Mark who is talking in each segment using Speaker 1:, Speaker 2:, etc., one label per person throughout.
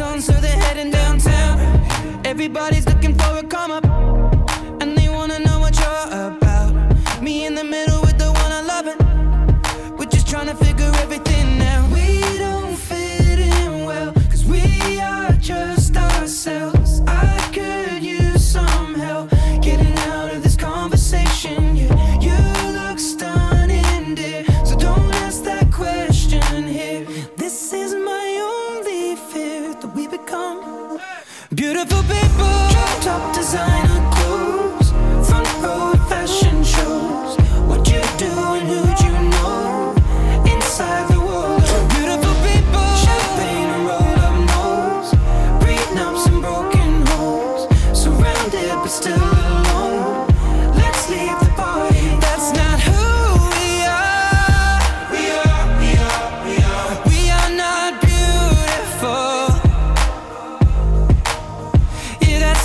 Speaker 1: on, so they're heading downtown. Everybody's looking for a come up. beautiful people.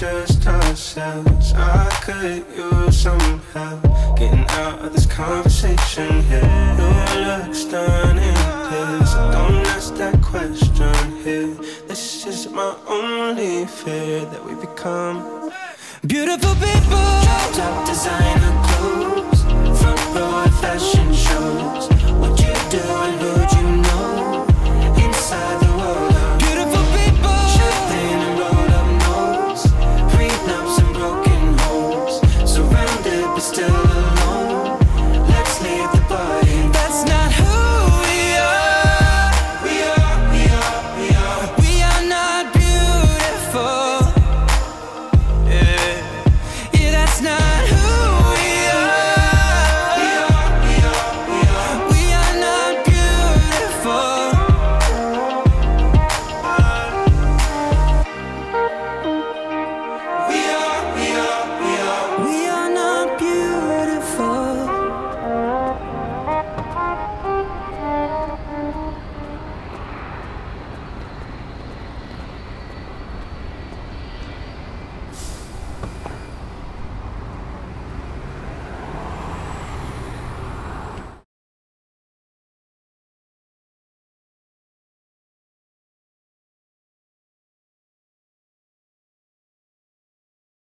Speaker 1: just ourselves. I could use some help getting out of this conversation here. Your looks stunning? in. Don't ask that question here. This is my only fear that we become beautiful people. Top designer clothes.